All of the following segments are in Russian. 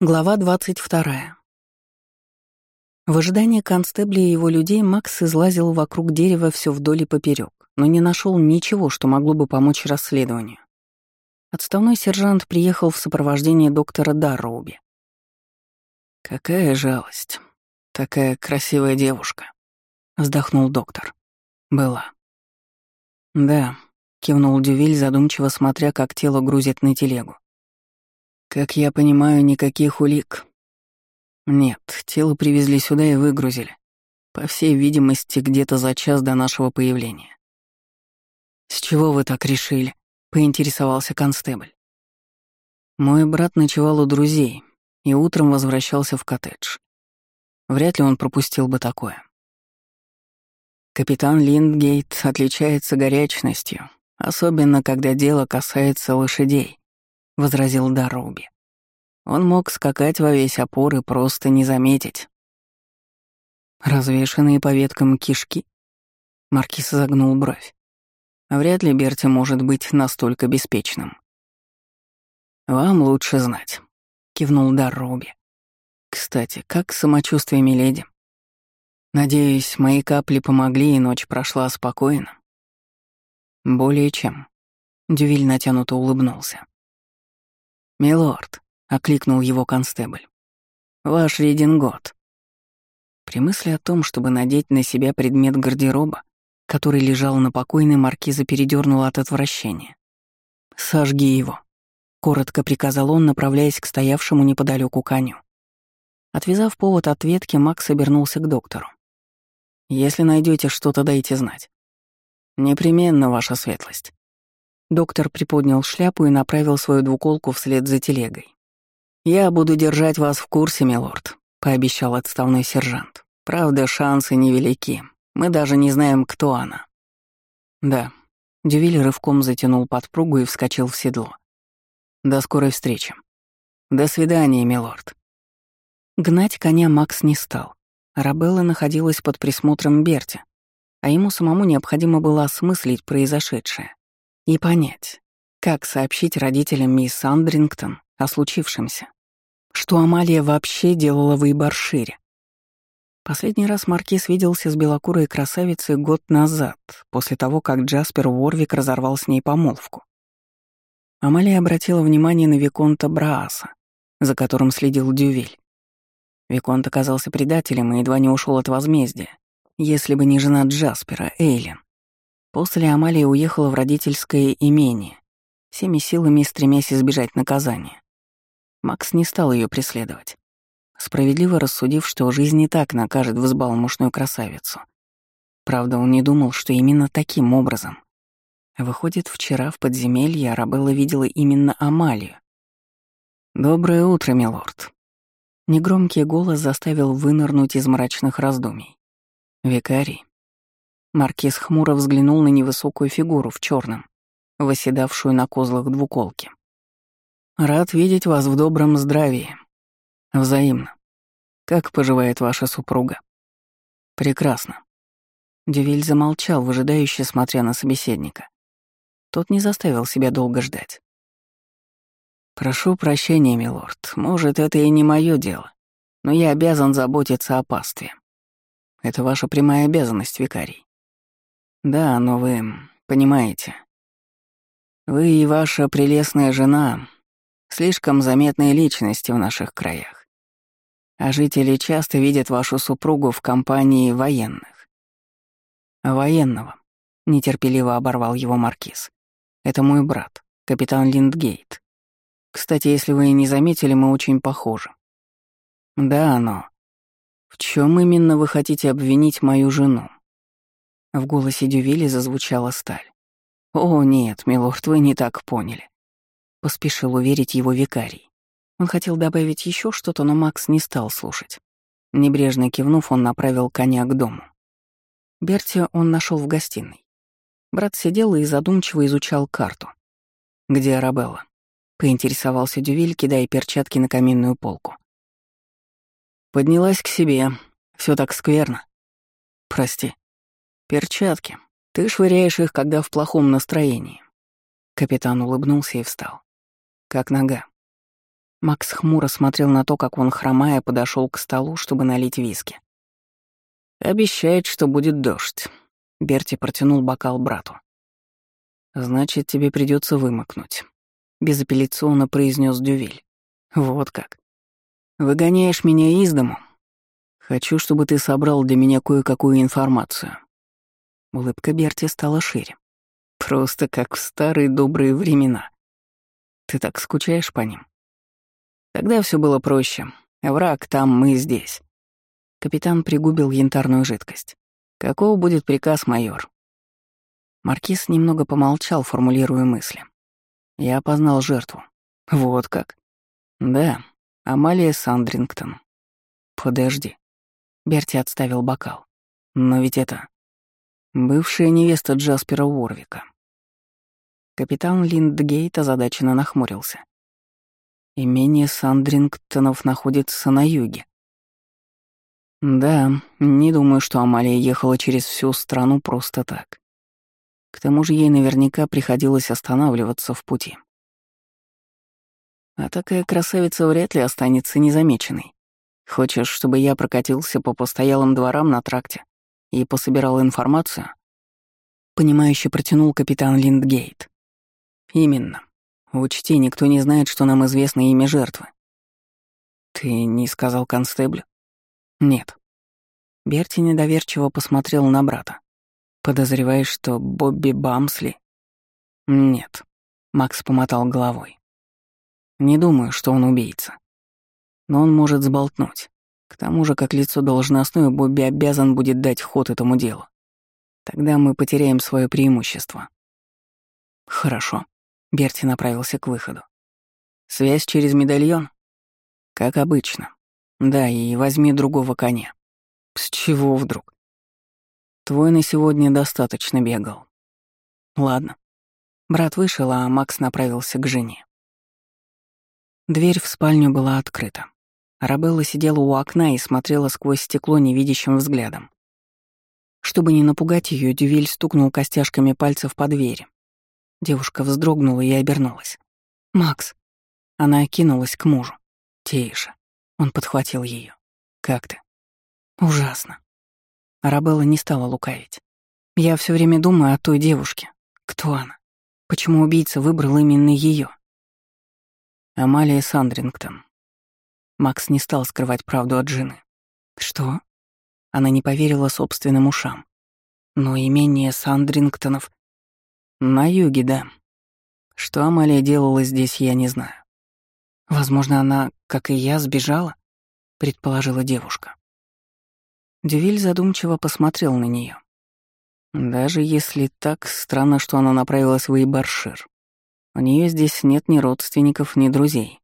Глава 22. В ожидании констебля и его людей Макс излазил вокруг дерева все вдоль и поперек, но не нашел ничего, что могло бы помочь расследованию. Отставной сержант приехал в сопровождении доктора Дарроуби. «Какая жалость. Такая красивая девушка», — вздохнул доктор. «Была». «Да», — кивнул Дювиль, задумчиво смотря, как тело грузят на телегу. Как я понимаю, никаких улик. Нет, тело привезли сюда и выгрузили. По всей видимости, где-то за час до нашего появления. «С чего вы так решили?» — поинтересовался констебль. Мой брат ночевал у друзей и утром возвращался в коттедж. Вряд ли он пропустил бы такое. Капитан Линдгейт отличается горячностью, особенно когда дело касается лошадей возразил Даруби. Он мог скакать во весь опор и просто не заметить. Развешенные по веткам кишки? Маркиз загнул бровь. Вряд ли Берти может быть настолько беспечным. «Вам лучше знать», — кивнул Дарроби. «Кстати, как самочувствие Миледи? Надеюсь, мои капли помогли, и ночь прошла спокойно?» «Более чем». Дювиль натянуто улыбнулся. «Милорд», — окликнул его констебль. «Ваш редингот». При мысли о том, чтобы надеть на себя предмет гардероба, который лежал на покойной, маркиза передернула от отвращения. «Сожги его», — коротко приказал он, направляясь к стоявшему неподалеку коню. Отвязав повод от ветки, Макс обернулся к доктору. «Если найдете что-то, дайте знать». «Непременно, ваша светлость». Доктор приподнял шляпу и направил свою двуколку вслед за телегой. «Я буду держать вас в курсе, милорд», — пообещал отставной сержант. «Правда, шансы невелики. Мы даже не знаем, кто она». «Да». Дювиль рывком затянул подпругу и вскочил в седло. «До скорой встречи». «До свидания, милорд». Гнать коня Макс не стал. Рабелла находилась под присмотром Берти, а ему самому необходимо было осмыслить произошедшее и понять, как сообщить родителям мисс Андрингтон о случившемся. Что Амалия вообще делала в Ибаршире? Последний раз Маркиз виделся с белокурой красавицей год назад, после того, как Джаспер Уорвик разорвал с ней помолвку. Амалия обратила внимание на Виконта Брааса, за которым следил Дювиль. Виконт оказался предателем и едва не ушел от возмездия, если бы не жена Джаспера, Эйлин. После Амалия уехала в родительское имение, всеми силами стремясь избежать наказания. Макс не стал ее преследовать, справедливо рассудив, что жизнь не так накажет взбалмошную красавицу. Правда, он не думал, что именно таким образом. Выходит, вчера в подземелье Арабелла видела именно Амалию. «Доброе утро, милорд». Негромкий голос заставил вынырнуть из мрачных раздумий. «Викарий, Маркиз хмуро взглянул на невысокую фигуру в черном, восседавшую на козлах двуколки. «Рад видеть вас в добром здравии. Взаимно. Как поживает ваша супруга?» «Прекрасно». Дювиль замолчал, выжидающе смотря на собеседника. Тот не заставил себя долго ждать. «Прошу прощения, милорд, может, это и не мое дело, но я обязан заботиться о пастве. Это ваша прямая обязанность, викарий. Да, но вы понимаете. Вы и ваша прелестная жена — слишком заметные личности в наших краях. А жители часто видят вашу супругу в компании военных. Военного, — нетерпеливо оборвал его маркиз. Это мой брат, капитан Линдгейт. Кстати, если вы не заметили, мы очень похожи. Да, но... В чем именно вы хотите обвинить мою жену? В голосе Дювили зазвучала сталь. «О, нет, милорд, вы не так поняли», — поспешил уверить его викарий. Он хотел добавить еще что-то, но Макс не стал слушать. Небрежно кивнув, он направил коня к дому. Берти он нашел в гостиной. Брат сидел и задумчиво изучал карту. «Где Арабелла?» — поинтересовался Дювиль, кидая перчатки на каминную полку. «Поднялась к себе. Все так скверно. Прости», «Перчатки. Ты швыряешь их, когда в плохом настроении». Капитан улыбнулся и встал. «Как нога?» Макс хмуро смотрел на то, как он, хромая, подошел к столу, чтобы налить виски. «Обещает, что будет дождь», — Берти протянул бокал брату. «Значит, тебе придется вымокнуть», — безапелляционно произнес Дювиль. «Вот как. Выгоняешь меня из дому? Хочу, чтобы ты собрал для меня кое-какую информацию». Улыбка Берти стала шире. «Просто как в старые добрые времена. Ты так скучаешь по ним?» Тогда все было проще. Враг там, мы здесь. Капитан пригубил янтарную жидкость. Каков будет приказ, майор? Маркиз немного помолчал, формулируя мысли. Я опознал жертву. Вот как? Да, Амалия Сандрингтон. Подожди. Берти отставил бокал. Но ведь это... Бывшая невеста Джаспера Уорвика. Капитан Линдгейт озадаченно нахмурился. Имение Сандрингтонов находится на юге. Да, не думаю, что Амалия ехала через всю страну просто так. К тому же ей наверняка приходилось останавливаться в пути. А такая красавица вряд ли останется незамеченной. Хочешь, чтобы я прокатился по постоялым дворам на тракте и пособирал информацию? Понимающе протянул капитан Линдгейт. Именно. Учти, никто не знает, что нам известно имя жертвы. Ты не сказал констеблю? Нет. Берти недоверчиво посмотрел на брата. Подозреваешь, что Бобби Бамсли? Нет. Макс помотал головой. Не думаю, что он убийца. Но он может сболтнуть. К тому же, как лицо должностное, Бобби обязан будет дать ход этому делу. Тогда мы потеряем свое преимущество. Хорошо. Берти направился к выходу. «Связь через медальон?» «Как обычно. Да, и возьми другого коня». «С чего вдруг?» «Твой на сегодня достаточно бегал». «Ладно». Брат вышел, а Макс направился к жене. Дверь в спальню была открыта. Арабелла сидела у окна и смотрела сквозь стекло невидящим взглядом. Чтобы не напугать ее, Дювиль стукнул костяшками пальцев по двери, Девушка вздрогнула и обернулась. «Макс!» Она окинулась к мужу. «Тише». Он подхватил ее. «Как ты?» «Ужасно». Арабелла не стала лукавить. «Я все время думаю о той девушке. Кто она? Почему убийца выбрал именно ее? Амалия Сандрингтон. Макс не стал скрывать правду от жены. «Что?» Она не поверила собственным ушам. Но имение Сандрингтонов на юге, да. Что Амалия делала здесь, я не знаю. Возможно, она, как и я, сбежала, предположила девушка. Дювиль задумчиво посмотрел на нее. Даже если так, странно, что она направилась в Ибаршир. У нее здесь нет ни родственников, ни друзей.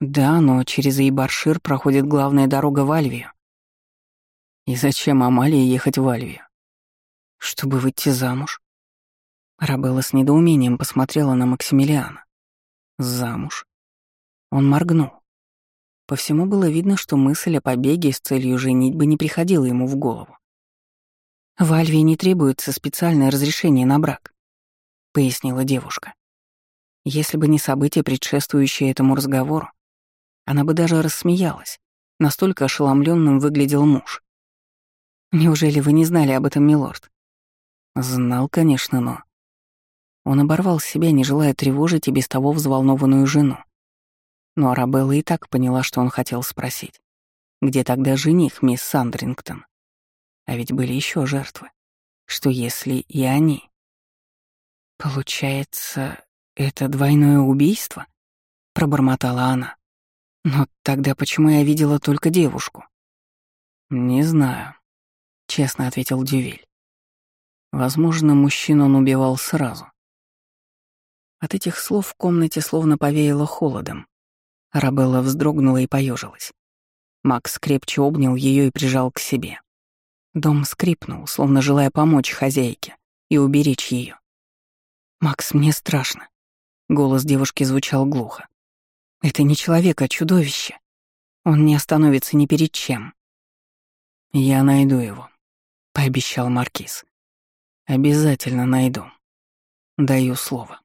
Да, но через Ибаршир проходит главная дорога в Альвию. И зачем Амалии ехать в Альвию? Чтобы выйти замуж. Рабелла с недоумением посмотрела на Максимилиана. Замуж. Он моргнул. По всему было видно, что мысль о побеге с целью женитьбы не приходила ему в голову. «В Альвии не требуется специальное разрешение на брак», — пояснила девушка. Если бы не события, предшествующие этому разговору, она бы даже рассмеялась. Настолько ошеломленным выглядел муж. «Неужели вы не знали об этом, милорд?» «Знал, конечно, но...» Он оборвал себя, не желая тревожить и без того взволнованную жену. Но Арабелла и так поняла, что он хотел спросить. Где тогда жених, мисс Сандрингтон? А ведь были еще жертвы. Что если и они? Получается, это двойное убийство? Пробормотала она. Но тогда почему я видела только девушку? Не знаю, честно ответил Дювиль. Возможно, мужчину он убивал сразу. От этих слов в комнате словно повеяло холодом. Арабелла вздрогнула и поежилась. Макс крепче обнял ее и прижал к себе. Дом скрипнул, словно желая помочь хозяйке и уберечь ее. «Макс, мне страшно». Голос девушки звучал глухо. «Это не человек, а чудовище. Он не остановится ни перед чем». «Я найду его», — пообещал Маркиз. «Обязательно найду. Даю слово».